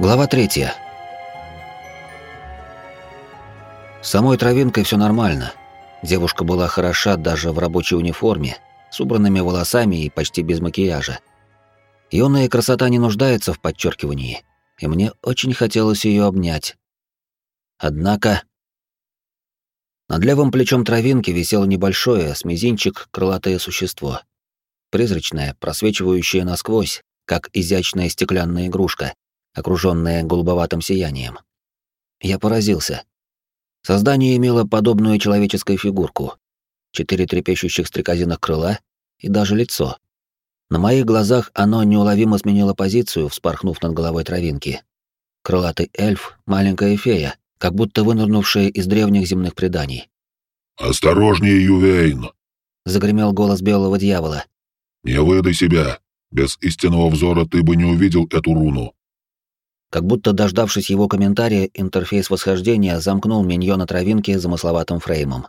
Глава третья. С самой травинкой все нормально. Девушка была хороша даже в рабочей униформе, с убранными волосами и почти без макияжа. Юная красота не нуждается в подчеркивании, и мне очень хотелось ее обнять. Однако... Над левым плечом травинки висело небольшое, с мизинчик, крылатое существо. Призрачное, просвечивающее насквозь, как изящная стеклянная игрушка, окруженная голубоватым сиянием. Я поразился. Создание имело подобную человеческой фигурку. Четыре трепещущих стрекозиных крыла и даже лицо. На моих глазах оно неуловимо сменило позицию, вспорхнув над головой травинки. Крылатый эльф, маленькая фея, как будто вынырнувшая из древних земных преданий. «Осторожнее, Ювейн!» — загремел голос белого дьявола. «Не выдай себя. Без истинного взора ты бы не увидел эту руну. Как будто дождавшись его комментария, интерфейс восхождения замкнул миньона травинки замысловатым фреймом.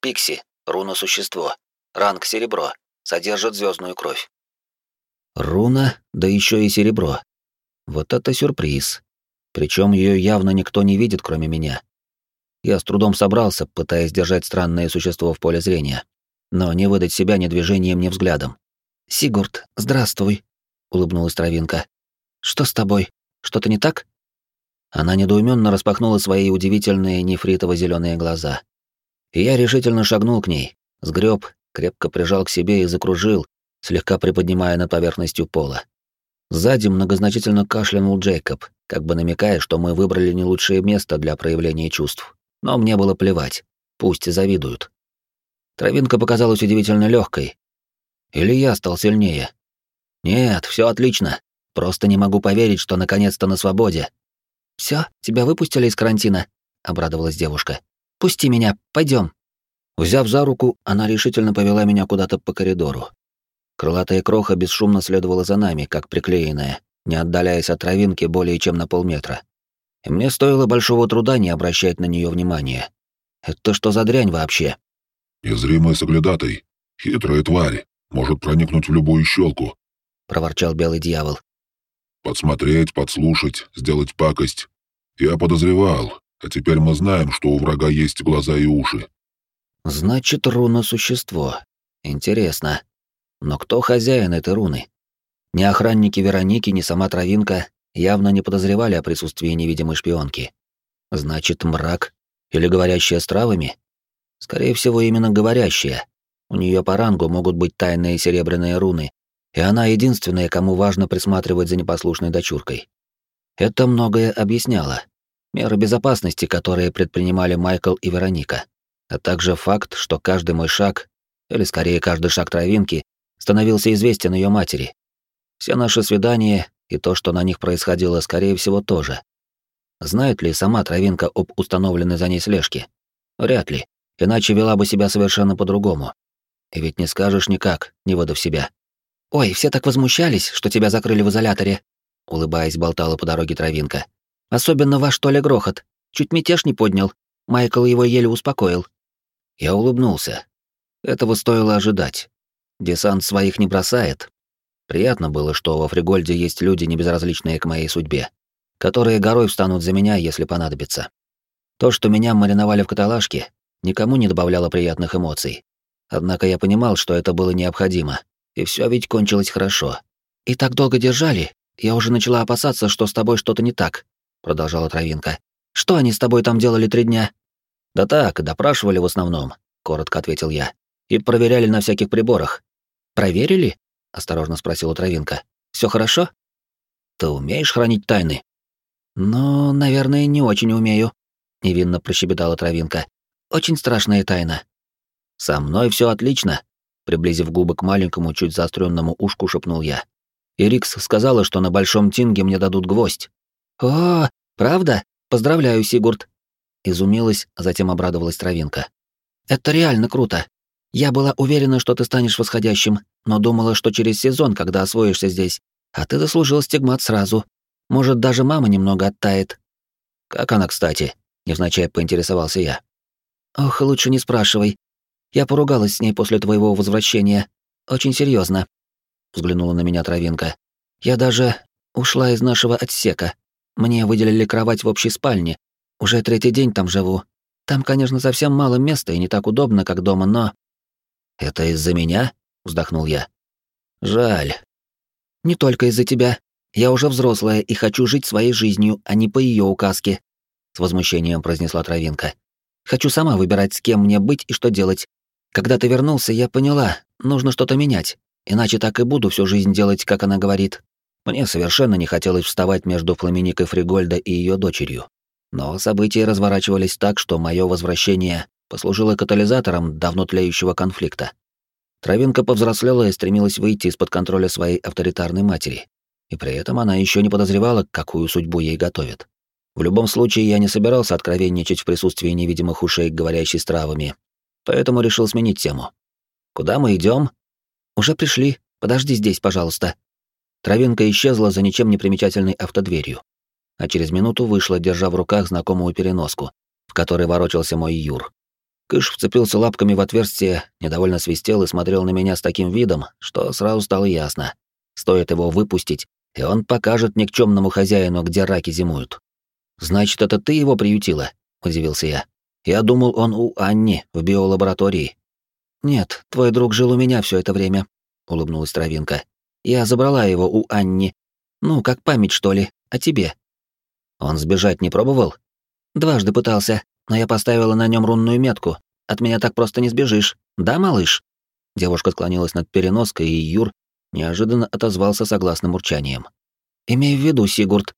Пикси, руна-существо. Ранг серебро. Содержит звездную кровь. Руна, да еще и серебро. Вот это сюрприз. Причем ее явно никто не видит, кроме меня. Я с трудом собрался, пытаясь держать странное существо в поле зрения, но не выдать себя ни движением, ни взглядом. «Сигурд, здравствуй», — улыбнулась травинка. «Что с тобой?» Что-то не так? Она недоуменно распахнула свои удивительные нефритово-зеленые глаза. И я решительно шагнул к ней, сгреб, крепко прижал к себе и закружил, слегка приподнимая над поверхностью пола. Сзади многозначительно кашлянул Джейкоб, как бы намекая, что мы выбрали не лучшее место для проявления чувств. Но мне было плевать, пусть завидуют. Травинка показалась удивительно легкой. Или я стал сильнее? Нет, все отлично. Просто не могу поверить, что наконец-то на свободе. Все, тебя выпустили из карантина, обрадовалась девушка. Пусти меня, пойдем. Взяв за руку, она решительно повела меня куда-то по коридору. Крылатая кроха бесшумно следовала за нами, как приклеенная, не отдаляясь от травинки более чем на полметра. И мне стоило большого труда не обращать на нее внимания. Это что за дрянь вообще? Незримый соглядатай, хитрая тварь, может проникнуть в любую щелку, проворчал белый дьявол. Подсмотреть, подслушать, сделать пакость. Я подозревал, а теперь мы знаем, что у врага есть глаза и уши. Значит, руна — существо. Интересно. Но кто хозяин этой руны? Ни охранники Вероники, ни сама Травинка явно не подозревали о присутствии невидимой шпионки. Значит, мрак или говорящая с травами? Скорее всего, именно говорящая. У нее по рангу могут быть тайные серебряные руны, и она единственная, кому важно присматривать за непослушной дочуркой. Это многое объясняло. Меры безопасности, которые предпринимали Майкл и Вероника, а также факт, что каждый мой шаг, или скорее каждый шаг травинки, становился известен ее матери. Все наши свидания и то, что на них происходило, скорее всего, тоже. Знает ли сама травинка об установленной за ней слежке? Вряд ли, иначе вела бы себя совершенно по-другому. И ведь не скажешь никак, не выдав себя. «Ой, все так возмущались, что тебя закрыли в изоляторе», — улыбаясь, болтала по дороге травинка. «Особенно ваш Толя Грохот. Чуть мятеж не поднял. Майкл его еле успокоил». Я улыбнулся. Этого стоило ожидать. Десант своих не бросает. Приятно было, что во Фригольде есть люди, не безразличные к моей судьбе, которые горой встанут за меня, если понадобится. То, что меня мариновали в каталажке, никому не добавляло приятных эмоций. Однако я понимал, что это было необходимо — и все ведь кончилось хорошо. И так долго держали, я уже начала опасаться, что с тобой что-то не так, продолжала Травинка. Что они с тобой там делали три дня? Да так, допрашивали в основном, коротко ответил я. И проверяли на всяких приборах. Проверили? осторожно спросила Травинка. Все хорошо? Ты умеешь хранить тайны? Ну, наверное, не очень умею, невинно прощебетала Травинка. Очень страшная тайна. Со мной все отлично, Приблизив губы к маленькому, чуть заостренному ушку, шепнул я. И Рикс сказала, что на Большом Тинге мне дадут гвоздь. «О, правда? Поздравляю, Сигурд!» Изумилась, а затем обрадовалась Травинка. «Это реально круто. Я была уверена, что ты станешь восходящим, но думала, что через сезон, когда освоишься здесь. А ты заслужил стигмат сразу. Может, даже мама немного оттает». «Как она, кстати?» — невзначай поинтересовался я. «Ох, лучше не спрашивай. Я поругалась с ней после твоего возвращения. Очень серьезно. Взглянула на меня травинка. Я даже ушла из нашего отсека. Мне выделили кровать в общей спальне. Уже третий день там живу. Там, конечно, совсем мало места и не так удобно, как дома, но... «Это из-за меня?» — вздохнул я. «Жаль». «Не только из-за тебя. Я уже взрослая и хочу жить своей жизнью, а не по ее указке», — с возмущением произнесла Травинка. «Хочу сама выбирать, с кем мне быть и что делать. Когда ты вернулся, я поняла, нужно что-то менять, иначе так и буду всю жизнь делать, как она говорит». Мне совершенно не хотелось вставать между Фламиникой Фригольда и ее дочерью. Но события разворачивались так, что мое возвращение послужило катализатором давно тлеющего конфликта. Травинка повзрослела и стремилась выйти из-под контроля своей авторитарной матери. И при этом она еще не подозревала, какую судьбу ей готовят. В любом случае, я не собирался откровенничать в присутствии невидимых ушей, говорящей с травами, поэтому решил сменить тему. «Куда мы идем? «Уже пришли. Подожди здесь, пожалуйста». Травинка исчезла за ничем не примечательной автодверью, а через минуту вышла, держа в руках знакомую переноску, в которой ворочался мой Юр. Кыш вцепился лапками в отверстие, недовольно свистел и смотрел на меня с таким видом, что сразу стало ясно. Стоит его выпустить, и он покажет никчемному хозяину, где раки зимуют. «Значит, это ты его приютила?» — удивился я. «Я думал, он у Анни в биолаборатории». «Нет, твой друг жил у меня все это время», — улыбнулась Травинка. «Я забрала его у Анни. Ну, как память, что ли, о тебе». «Он сбежать не пробовал?» «Дважды пытался, но я поставила на нем рунную метку. От меня так просто не сбежишь. Да, малыш?» Девушка склонилась над переноской, и Юр неожиданно отозвался согласным урчанием. «Имей в виду, Сигурд».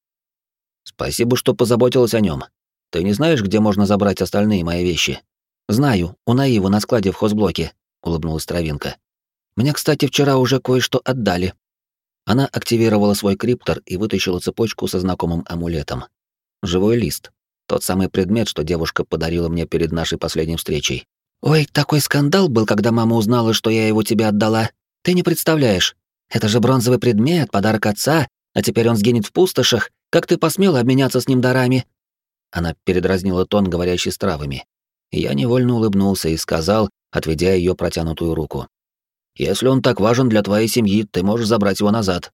«Спасибо, что позаботилась о нем. Ты не знаешь, где можно забрать остальные мои вещи?» «Знаю, у Наивы на складе в хозблоке», — улыбнулась Травинка. «Мне, кстати, вчера уже кое-что отдали». Она активировала свой криптор и вытащила цепочку со знакомым амулетом. Живой лист. Тот самый предмет, что девушка подарила мне перед нашей последней встречей. «Ой, такой скандал был, когда мама узнала, что я его тебе отдала. Ты не представляешь. Это же бронзовый предмет, подарок отца, а теперь он сгинет в пустошах. Как ты посмела обменяться с ним дарами?» Она передразнила тон, говорящий с травами. Я невольно улыбнулся и сказал, отведя ее протянутую руку. «Если он так важен для твоей семьи, ты можешь забрать его назад».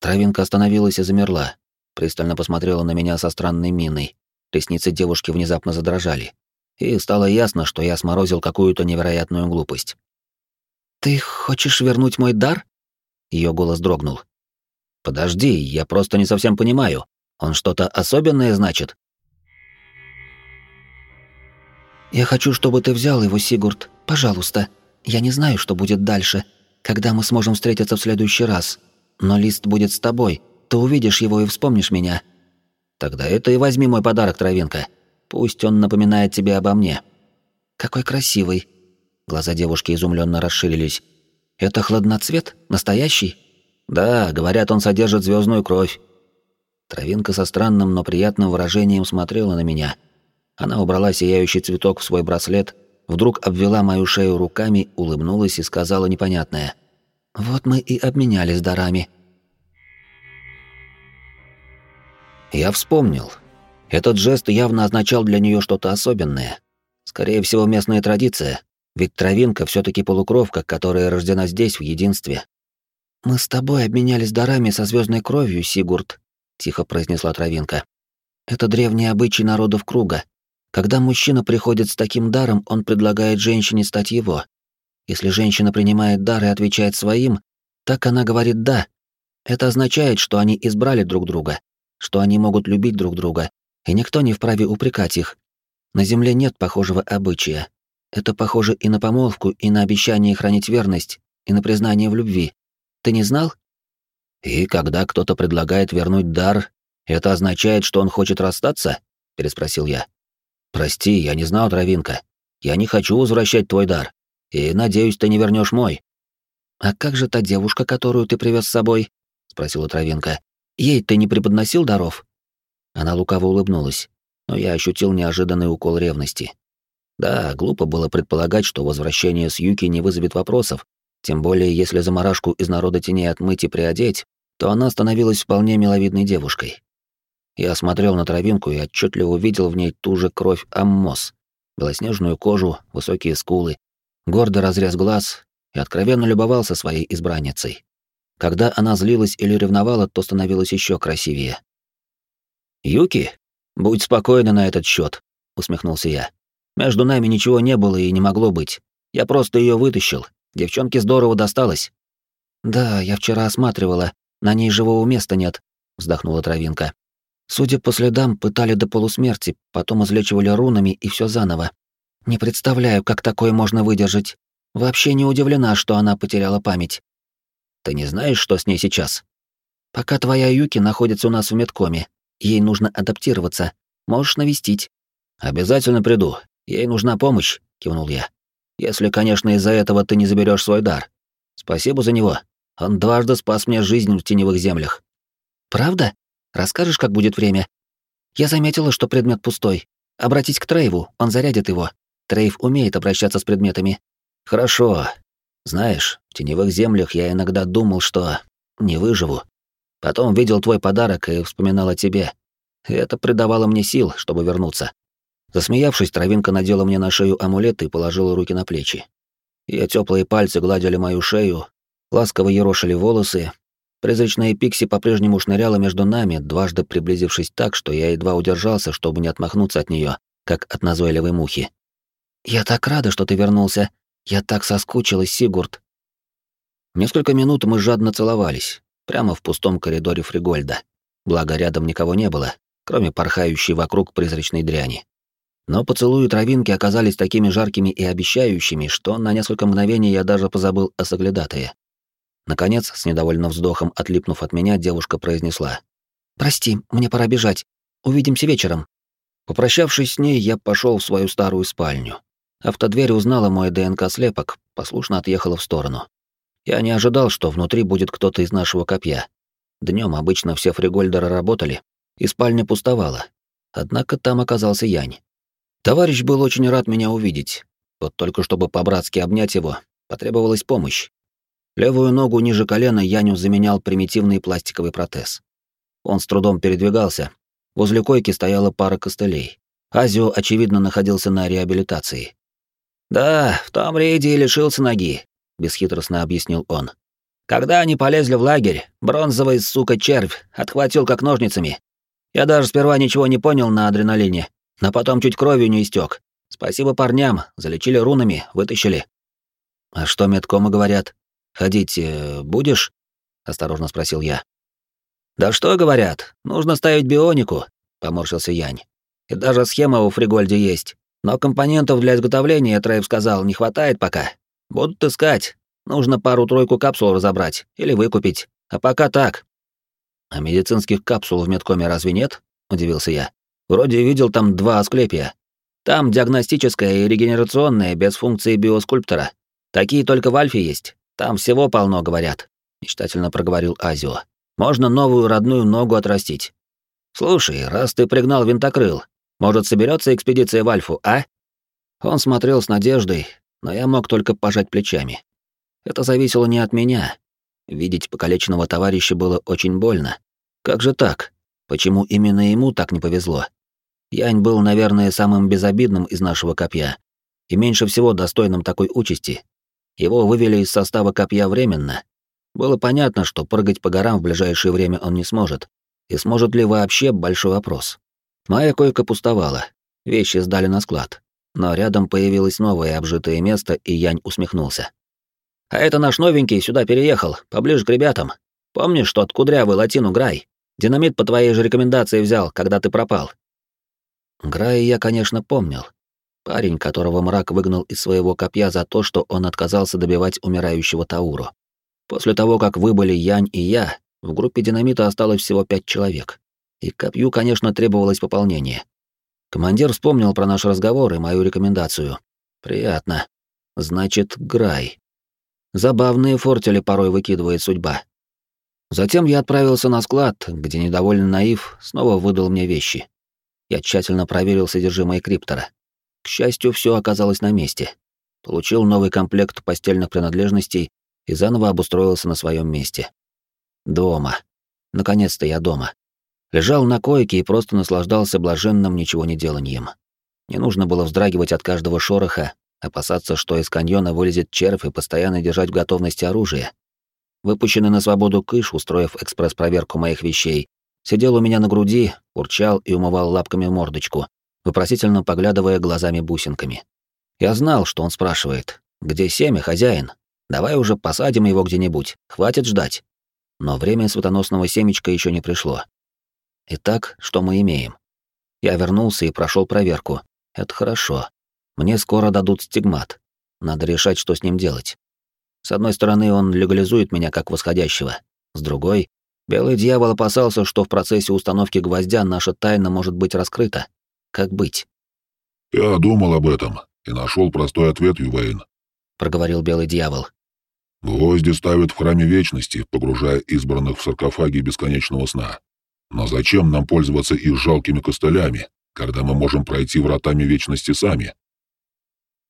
Травинка остановилась и замерла, пристально посмотрела на меня со странной миной, Ресницы девушки внезапно задрожали. И стало ясно, что я сморозил какую-то невероятную глупость. «Ты хочешь вернуть мой дар?» Ее голос дрогнул. «Подожди, я просто не совсем понимаю. Он что-то особенное значит?» «Я хочу, чтобы ты взял его, Сигурд. Пожалуйста. Я не знаю, что будет дальше, когда мы сможем встретиться в следующий раз. Но лист будет с тобой. Ты увидишь его и вспомнишь меня. Тогда это и возьми мой подарок, Травинка. Пусть он напоминает тебе обо мне. Какой красивый. Глаза девушки изумленно расширились. Это хладноцвет? Настоящий? Да, говорят, он содержит звездную кровь. Травинка со странным, но приятным выражением смотрела на меня. Она убрала сияющий цветок в свой браслет, вдруг обвела мою шею руками, улыбнулась и сказала непонятное. «Вот мы и обменялись дарами. Я вспомнил. Этот жест явно означал для нее что-то особенное. Скорее всего, местная традиция, ведь травинка все таки полукровка, которая рождена здесь, в единстве. «Мы с тобой обменялись дарами со звездной кровью, Сигурд», — тихо произнесла травинка. «Это древний обычай народов круга. Когда мужчина приходит с таким даром, он предлагает женщине стать его. Если женщина принимает дар и отвечает своим, так она говорит «да». Это означает, что они избрали друг друга что они могут любить друг друга, и никто не вправе упрекать их. На Земле нет похожего обычая. Это похоже и на помолвку, и на обещание хранить верность, и на признание в любви. Ты не знал? И когда кто-то предлагает вернуть дар, это означает, что он хочет расстаться? переспросил я. Прости, я не знал, Травинка. Я не хочу возвращать твой дар. И надеюсь, ты не вернешь мой. А как же та девушка, которую ты привез с собой? спросила Травинка. Ей ты не преподносил даров?» Она лукаво улыбнулась, но я ощутил неожиданный укол ревности. Да, глупо было предполагать, что возвращение с Юки не вызовет вопросов, тем более если заморашку из народа теней отмыть и приодеть, то она становилась вполне миловидной девушкой. Я смотрел на травинку и отчетливо увидел в ней ту же кровь аммос, белоснежную кожу, высокие скулы, гордый разрез глаз и откровенно любовался своей избранницей. Когда она злилась или ревновала, то становилась еще красивее. Юки? Будь спокойна на этот счет, усмехнулся я. Между нами ничего не было и не могло быть. Я просто ее вытащил. Девчонке здорово досталось. Да, я вчера осматривала, на ней живого места нет, вздохнула Травинка. Судя по следам, пытали до полусмерти, потом излечивали рунами и все заново. Не представляю, как такое можно выдержать. Вообще не удивлена, что она потеряла память. Ты не знаешь, что с ней сейчас? Пока твоя Юки находится у нас в медкоме, ей нужно адаптироваться. Можешь навестить. Обязательно приду. Ей нужна помощь, кивнул я. Если, конечно, из-за этого ты не заберешь свой дар. Спасибо за него. Он дважды спас мне жизнь в теневых землях. Правда? Расскажешь, как будет время? Я заметила, что предмет пустой. Обратись к Трейву, он зарядит его. Трейв умеет обращаться с предметами. Хорошо. Знаешь, в теневых землях я иногда думал, что не выживу. Потом видел твой подарок и вспоминал о тебе. И это придавало мне сил, чтобы вернуться. Засмеявшись, травинка надела мне на шею амулет и положила руки на плечи. Ее теплые пальцы гладили мою шею, ласково ерошили волосы. Призрачная Пикси по-прежнему шныряла между нами, дважды приблизившись так, что я едва удержался, чтобы не отмахнуться от нее, как от назойливой мухи. «Я так рада, что ты вернулся. Я так соскучилась, Сигурд». Несколько минут мы жадно целовались, прямо в пустом коридоре Фригольда. Благо, рядом никого не было, кроме порхающей вокруг призрачной дряни. Но поцелуи травинки оказались такими жаркими и обещающими, что на несколько мгновений я даже позабыл о соглядатае. Наконец, с недовольным вздохом отлипнув от меня, девушка произнесла. «Прости, мне пора бежать. Увидимся вечером». Попрощавшись с ней, я пошел в свою старую спальню. Автодверь узнала мой ДНК-слепок, послушно отъехала в сторону. Я не ожидал, что внутри будет кто-то из нашего копья. Днем обычно все фригольдеры работали, и спальня пустовала. Однако там оказался Янь. Товарищ был очень рад меня увидеть. Вот только чтобы по-братски обнять его, потребовалась помощь. Левую ногу ниже колена Яню заменял примитивный пластиковый протез. Он с трудом передвигался. Возле койки стояла пара костылей. Азио, очевидно, находился на реабилитации. «Да, в том рейде и лишился ноги», — бесхитростно объяснил он. «Когда они полезли в лагерь, бронзовый, сука, червь отхватил как ножницами. Я даже сперва ничего не понял на адреналине, но потом чуть кровью не истек. Спасибо парням, залечили рунами, вытащили. А что медкомы говорят? Ходить э, будешь? осторожно спросил я. Да что говорят? Нужно ставить бионику, поморщился Янь. И даже схема у Фригольде есть. Но компонентов для изготовления, Трейв сказал, не хватает пока. Будут искать. Нужно пару-тройку капсул разобрать или выкупить. А пока так. А медицинских капсул в медкоме разве нет? удивился я. Вроде видел там два асклепия. Там диагностическая и регенерационная без функции биоскульптора. Такие только в Альфе есть. Там всего полно, говорят. Мечтательно проговорил Азио. Можно новую родную ногу отрастить. Слушай, раз ты пригнал винтокрыл, может, соберется экспедиция в Альфу, а? Он смотрел с надеждой, но я мог только пожать плечами. Это зависело не от меня. Видеть покалеченного товарища было очень больно. Как же так? Почему именно ему так не повезло? Янь был, наверное, самым безобидным из нашего копья и меньше всего достойным такой участи. Его вывели из состава копья временно. Было понятно, что прыгать по горам в ближайшее время он не сможет. И сможет ли вообще — большой вопрос. Моя койка пустовала, вещи сдали на склад. Но рядом появилось новое обжитое место, и Янь усмехнулся. «А это наш новенький сюда переехал, поближе к ребятам. Помнишь тот кудрявый латину Грай? Динамит по твоей же рекомендации взял, когда ты пропал. Грая я, конечно, помнил. Парень, которого мрак выгнал из своего копья за то, что он отказался добивать умирающего Тауру. После того, как выбыли Янь и я, в группе динамита осталось всего пять человек. И копью, конечно, требовалось пополнение. Командир вспомнил про наш разговор и мою рекомендацию. Приятно. Значит, Грай. Забавные фортели порой выкидывает судьба. Затем я отправился на склад, где недовольный наив снова выдал мне вещи. Я тщательно проверил содержимое криптора. К счастью, все оказалось на месте. Получил новый комплект постельных принадлежностей и заново обустроился на своем месте. Дома. Наконец-то я дома. Лежал на койке и просто наслаждался блаженным ничего не деланием. Не нужно было вздрагивать от каждого шороха, опасаться, что из каньона вылезет червь и постоянно держать в готовности оружие. Выпущенный на свободу кыш, устроив экспресс-проверку моих вещей, сидел у меня на груди, урчал и умывал лапками мордочку, вопросительно поглядывая глазами-бусинками. Я знал, что он спрашивает. «Где семя, хозяин? Давай уже посадим его где-нибудь, хватит ждать». Но время светоносного семечка еще не пришло. Итак, что мы имеем? Я вернулся и прошел проверку. Это хорошо. Мне скоро дадут стигмат. Надо решать, что с ним делать. С одной стороны, он легализует меня как восходящего. С другой, белый дьявол опасался, что в процессе установки гвоздя наша тайна может быть раскрыта. Как быть? «Я думал об этом и нашел простой ответ, Ювейн», — проговорил белый дьявол. «Гвозди ставят в храме вечности, погружая избранных в саркофаги бесконечного сна. Но зачем нам пользоваться их жалкими костылями, когда мы можем пройти вратами вечности сами?»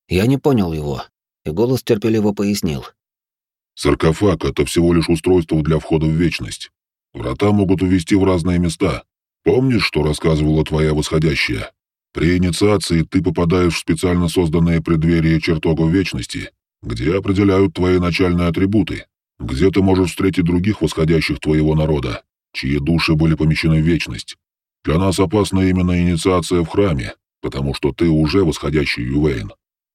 Я не понял его, и голос терпеливо пояснил. «Саркофаг — это всего лишь устройство для входа в вечность. Врата могут увести в разные места. Помнишь, что рассказывала твоя восходящая? При инициации ты попадаешь в специально созданные преддверия чертогов вечности, где определяют твои начальные атрибуты, где ты можешь встретить других восходящих твоего народа, чьи души были помещены в вечность. Для нас опасна именно инициация в храме, потому что ты уже восходящий Ювейн.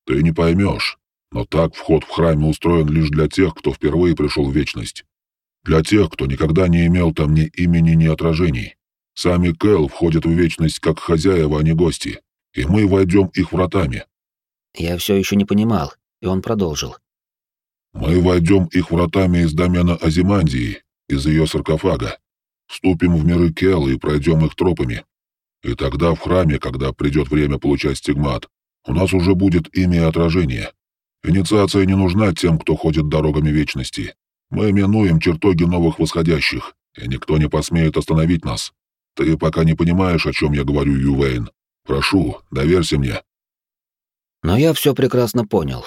Ты не поймешь, но так вход в храме устроен лишь для тех, кто впервые пришел в вечность. Для тех, кто никогда не имел там ни имени, ни отражений. Сами Кэл входят в вечность как хозяева, а не гости, и мы войдем их вратами. Я все еще не понимал, и он продолжил. Мы войдем их вратами из домена Азимандии, из ее саркофага. Вступим в миры Кела и пройдем их тропами. И тогда в храме, когда придет время получать стигмат, у нас уже будет имя и отражение. Инициация не нужна тем, кто ходит дорогами вечности. Мы минуем чертоги новых восходящих, и никто не посмеет остановить нас. Ты пока не понимаешь, о чем я говорю, Ювейн. Прошу, доверься мне. Но я все прекрасно понял.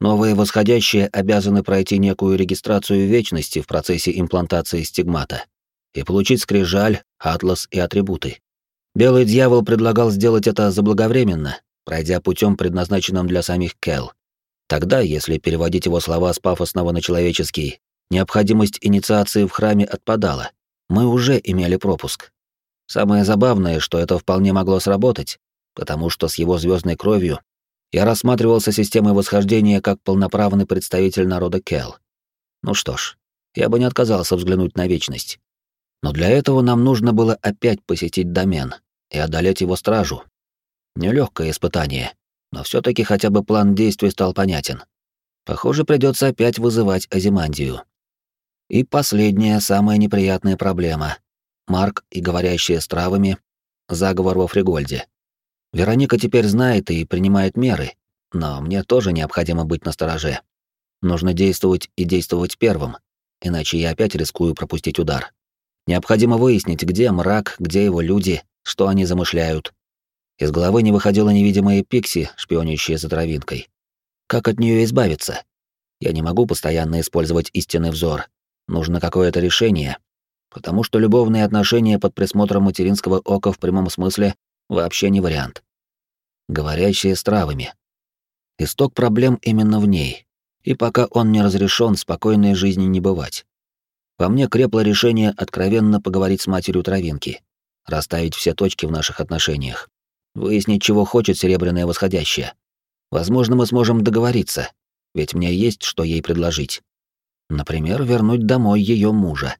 Новые восходящие обязаны пройти некую регистрацию вечности в процессе имплантации стигмата и получить скрижаль, атлас и атрибуты. Белый дьявол предлагал сделать это заблаговременно, пройдя путем, предназначенным для самих Кел. Тогда, если переводить его слова с пафосного на человеческий, необходимость инициации в храме отпадала. Мы уже имели пропуск. Самое забавное, что это вполне могло сработать, потому что с его звездной кровью я рассматривался системой восхождения как полноправный представитель народа Кел. Ну что ж, я бы не отказался взглянуть на вечность. Но для этого нам нужно было опять посетить домен и одолеть его стражу. Нелегкое испытание, но все таки хотя бы план действий стал понятен. Похоже, придется опять вызывать Азимандию. И последняя, самая неприятная проблема Марк и говорящие с травами, заговор во Фригольде. Вероника теперь знает и принимает меры, но мне тоже необходимо быть настороже. Нужно действовать и действовать первым, иначе я опять рискую пропустить удар. Необходимо выяснить, где мрак, где его люди, что они замышляют. Из головы не выходила невидимая Пикси, шпионящая за травинкой. Как от нее избавиться? Я не могу постоянно использовать истинный взор. Нужно какое-то решение, потому что любовные отношения под присмотром материнского ока в прямом смысле вообще не вариант. Говорящие с травами. Исток проблем именно в ней, и пока он не разрешен, спокойной жизни не бывать. Во мне крепло решение откровенно поговорить с матерью травинки, расставить все точки в наших отношениях, выяснить, чего хочет серебряная восходящая. Возможно, мы сможем договориться, ведь мне есть что ей предложить. Например, вернуть домой ее мужа.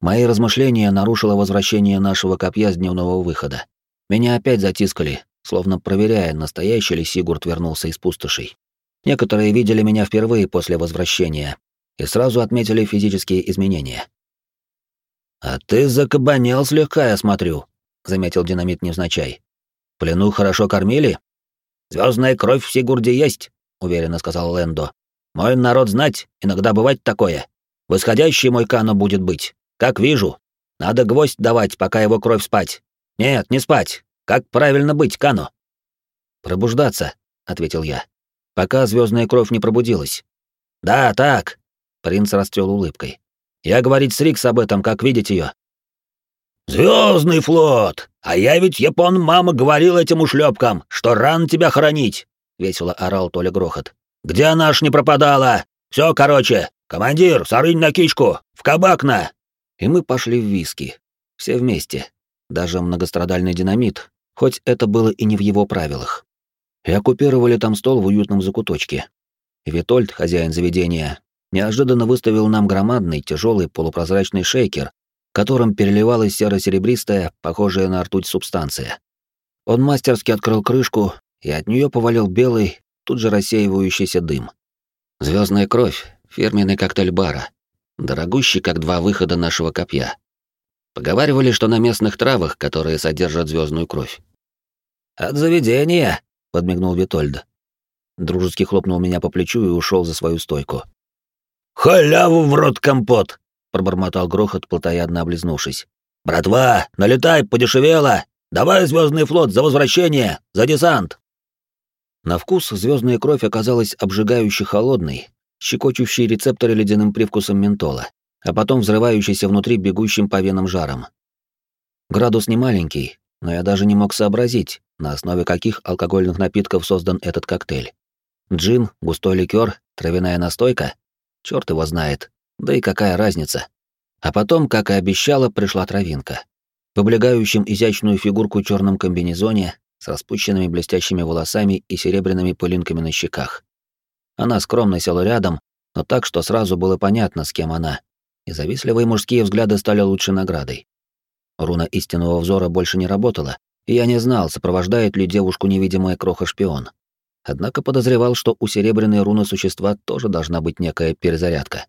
Мои размышления нарушило возвращение нашего копья с дневного выхода. Меня опять затискали, словно проверяя, настоящий ли Сигурд вернулся из пустошей. Некоторые видели меня впервые после возвращения и сразу отметили физические изменения. «А ты закабанел слегка, я смотрю», — заметил динамит невзначай. «В плену хорошо кормили?» Звездная кровь в Сигурде есть», — уверенно сказал Лэндо. «Мой народ знать, иногда бывает такое. Восходящий мой Кано будет быть. Как вижу. Надо гвоздь давать, пока его кровь спать. Нет, не спать. Как правильно быть, Кано? Пробуждаться, ответил я. Пока звездная кровь не пробудилась. Да, так. Принц расцвел улыбкой. Я говорить с Рикс об этом, как видеть ее. Звездный флот! А я ведь япон мама говорил этим ушлепкам, что рано тебя хоронить! Весело орал Толя Грохот. Где наш не пропадала? Все, короче, командир, сарынь на кичку, в кабак на! И мы пошли в виски. Все вместе. даже многострадальный динамит, хоть это было и не в его правилах. И оккупировали там стол в уютном закуточке. Витольд, хозяин заведения, неожиданно выставил нам громадный, тяжелый полупрозрачный шейкер, которым переливалась серо-серебристая, похожая на ртуть субстанция. Он мастерски открыл крышку, и от нее повалил белый, тут же рассеивающийся дым. Звездная кровь, фирменный коктейль бара, дорогущий, как два выхода нашего копья. Поговаривали, что на местных травах, которые содержат звездную кровь. «От заведения!» — подмигнул Витольд. Дружески хлопнул меня по плечу и ушел за свою стойку. «Халяву в рот компот!» — пробормотал грохот, плотоядно облизнувшись. «Братва, налетай, подешевело! Давай, звездный флот, за возвращение! За десант!» На вкус звездная кровь оказалась обжигающе холодной, щекочущей рецепторы ледяным привкусом ментола, а потом взрывающейся внутри бегущим по венам жаром. Градус не маленький, но я даже не мог сообразить, на основе каких алкогольных напитков создан этот коктейль. Джин, густой ликер, травяная настойка? Черт его знает. Да и какая разница? А потом, как и обещала, пришла травинка. В облегающем изящную фигурку черном комбинезоне, с распущенными блестящими волосами и серебряными пылинками на щеках. Она скромно села рядом, но так, что сразу было понятно, с кем она. И завистливые мужские взгляды стали лучшей наградой. Руна истинного взора больше не работала, и я не знал, сопровождает ли девушку невидимая кроха-шпион. Однако подозревал, что у серебряной руны существа тоже должна быть некая перезарядка.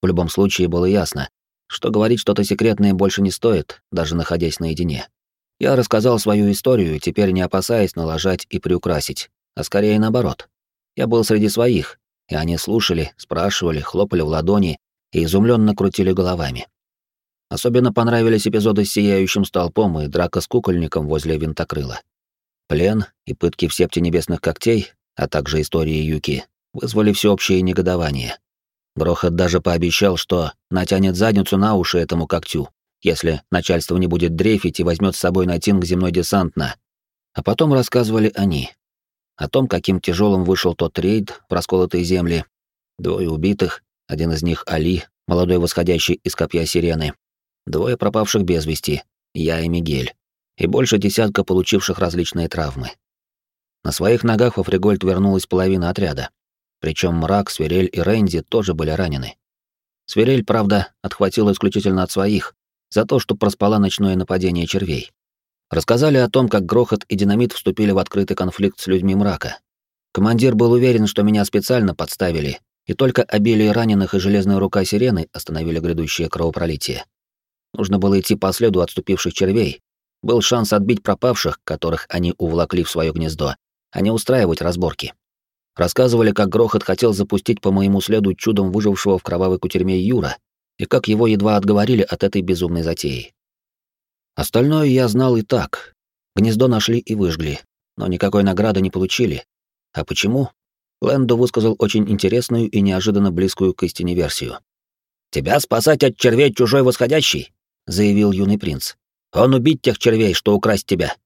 В любом случае было ясно, что говорить что-то секретное больше не стоит, даже находясь наедине. Я рассказал свою историю, теперь не опасаясь налажать и приукрасить, а скорее наоборот. Я был среди своих, и они слушали, спрашивали, хлопали в ладони и изумленно крутили головами. Особенно понравились эпизоды с сияющим столпом и драка с кукольником возле винтокрыла. Плен и пытки в септе небесных когтей, а также истории Юки, вызвали всеобщее негодование. Грохот даже пообещал, что натянет задницу на уши этому когтю, если начальство не будет дрейфить и возьмет с собой на Тинг земной десант на... А потом рассказывали они. О том, каким тяжелым вышел тот рейд в расколотые земли. Двое убитых, один из них Али, молодой восходящий из копья сирены, двое пропавших без вести, я и Мигель, и больше десятка получивших различные травмы. На своих ногах во Фригольд вернулась половина отряда. Причем Мрак, Свирель и Рэнди тоже были ранены. Свирель, правда, отхватила исключительно от своих, за то, что проспала ночное нападение червей. Рассказали о том, как Грохот и Динамит вступили в открытый конфликт с людьми Мрака. Командир был уверен, что меня специально подставили, и только обилие раненых и железная рука сирены остановили грядущее кровопролитие. Нужно было идти по следу отступивших червей. Был шанс отбить пропавших, которых они увлакли в свое гнездо, а не устраивать разборки. Рассказывали, как Грохот хотел запустить по моему следу чудом выжившего в кровавой кутерьме Юра, и как его едва отговорили от этой безумной затеи. Остальное я знал и так. Гнездо нашли и выжгли, но никакой награды не получили. А почему? Лэндо высказал очень интересную и неожиданно близкую к истине версию. «Тебя спасать от червей чужой восходящий? заявил юный принц. Он убить тех червей, что украсть тебя.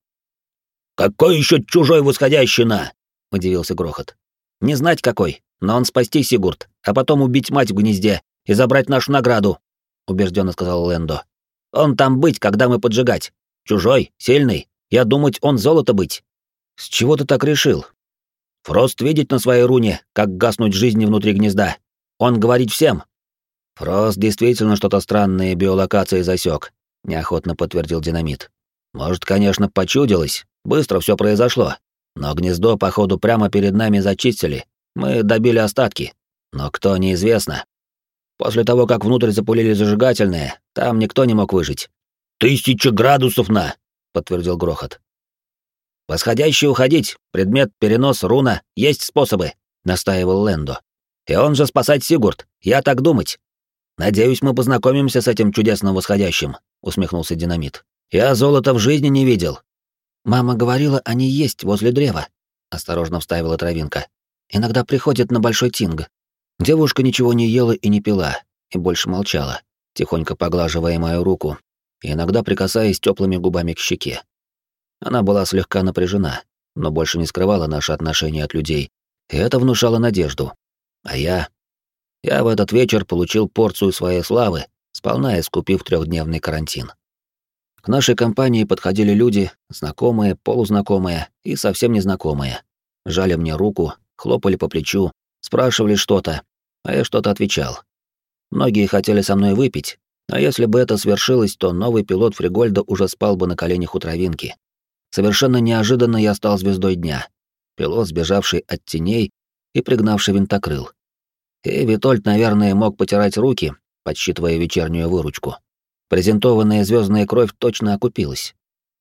Какой еще чужой восходящий на? удивился Грохот. Не знать какой, но он спасти Сигурд, а потом убить мать в гнезде и забрать нашу награду, убежденно сказал Лендо. Он там быть, когда мы поджигать. Чужой, сильный. Я думать, он золото быть. С чего ты так решил? Фрост видеть на своей руне, как гаснуть жизни внутри гнезда. Он говорить всем, Фрост действительно что-то странное биолокации засек, неохотно подтвердил динамит. Может, конечно, почудилось, быстро все произошло. Но гнездо, походу, прямо перед нами зачистили. Мы добили остатки. Но кто, неизвестно. После того, как внутрь запулили зажигательные, там никто не мог выжить. «Тысяча градусов на!» — подтвердил грохот. «Восходящий уходить, предмет, перенос, руна, есть способы», — настаивал Лендо. «И он же спасать Сигурд, я так думать. «Надеюсь, мы познакомимся с этим чудесным восходящим», — усмехнулся Динамит. «Я золота в жизни не видел». «Мама говорила, они есть возле древа», — осторожно вставила травинка. «Иногда приходят на Большой Тинг». Девушка ничего не ела и не пила, и больше молчала, тихонько поглаживая мою руку, и иногда прикасаясь теплыми губами к щеке. Она была слегка напряжена, но больше не скрывала наши отношения от людей, и это внушало надежду. А я я в этот вечер получил порцию своей славы, сполна искупив трехдневный карантин. К нашей компании подходили люди, знакомые, полузнакомые и совсем незнакомые. Жали мне руку, хлопали по плечу, спрашивали что-то, а я что-то отвечал. Многие хотели со мной выпить, а если бы это свершилось, то новый пилот Фригольда уже спал бы на коленях у травинки. Совершенно неожиданно я стал звездой дня. Пилот, сбежавший от теней и пригнавший винтокрыл. И Витольд, наверное, мог потирать руки, подсчитывая вечернюю выручку. Презентованная звездная кровь точно окупилась.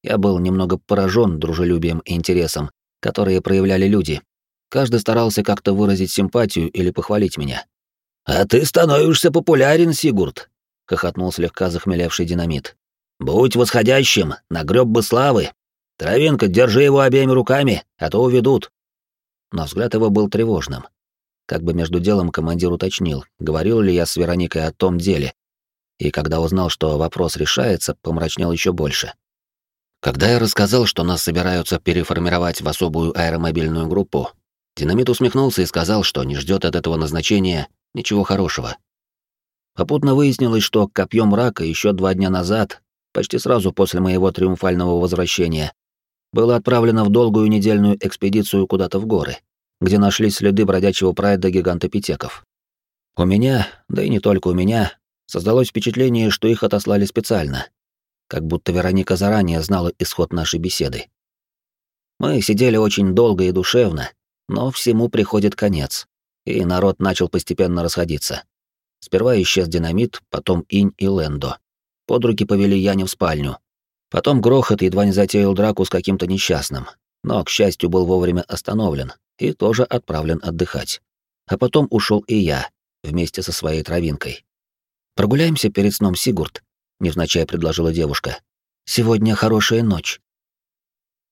Я был немного поражен дружелюбием и интересом, которые проявляли люди. Каждый старался как-то выразить симпатию или похвалить меня. «А ты становишься популярен, Сигурд», — хохотнул слегка захмелевший динамит. «Будь восходящим, нагреб бы славы. Травинка, держи его обеими руками, а то уведут». Но взгляд его был тревожным. Как бы между делом командир уточнил, говорил ли я с Вероникой о том деле. И когда узнал, что вопрос решается, помрачнел еще больше. Когда я рассказал, что нас собираются переформировать в особую аэромобильную группу, Динамит усмехнулся и сказал, что не ждет от этого назначения ничего хорошего. Попутно выяснилось, что копьем мрака еще два дня назад, почти сразу после моего триумфального возвращения, было отправлено в долгую недельную экспедицию куда-то в горы, где нашлись следы бродячего прайда гигантопитеков. У меня, да и не только у меня, создалось впечатление, что их отослали специально, как будто Вероника заранее знала исход нашей беседы. Мы сидели очень долго и душевно, но всему приходит конец, и народ начал постепенно расходиться. Сперва исчез динамит, потом Инь и Лендо. Под руки повели Яне в спальню. Потом грохот едва не затеял драку с каким-то несчастным, но, к счастью, был вовремя остановлен и тоже отправлен отдыхать. А потом ушел и я, вместе со своей травинкой. «Прогуляемся перед сном, Сигурд», — невзначай предложила девушка. «Сегодня хорошая ночь.